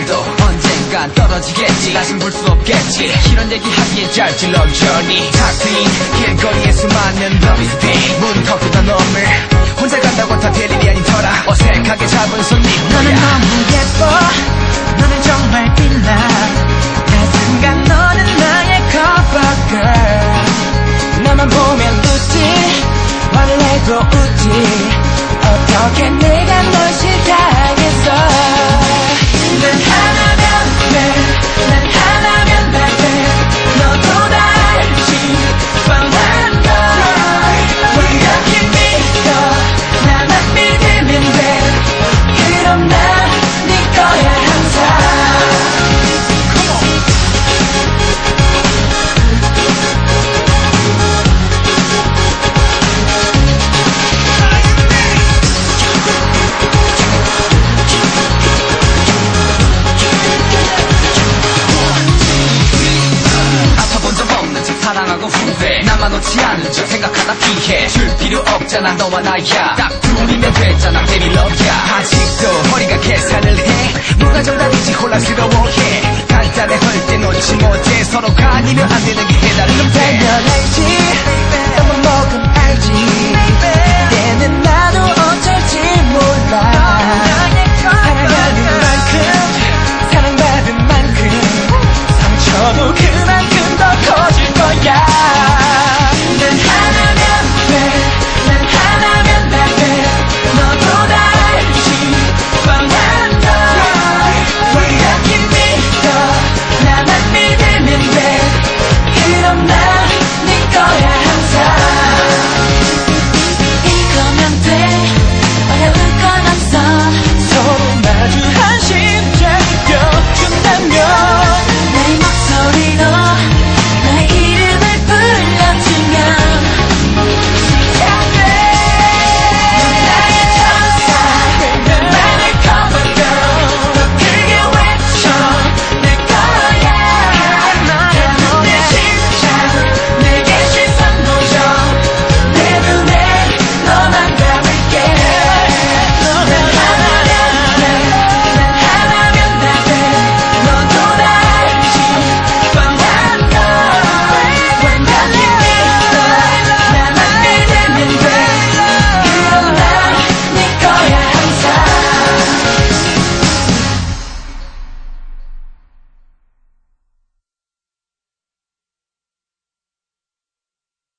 언젠간 떨어지겠지. 다신 볼 수 없겠지. 이런 얘기 하기엔 짧지 journey 탁트인 길거리에 수많은 pain 문 걷고다 놈을 혼자 간다고 다 별일이 아닌 터라. 어색하게 잡은 손님. 너는 너무 예뻐. 너는 정말 빛나. 하여튼간 너는 나의 cover girl 나만 보면 웃지. 말을 해도 웃지. 어떻게 내가 널 싫다겠어 놓지 않은 척 생각하다 피해. 줄 필요 없잖아 너와 나야. 딱 둘이면 됐잖아 baby love야 아직도 허리가 계산을 해. 뭐가 정답인지 혼란스러워해. 간단해 헐때 놓지 못해. 서로가 아니면 안 되는 게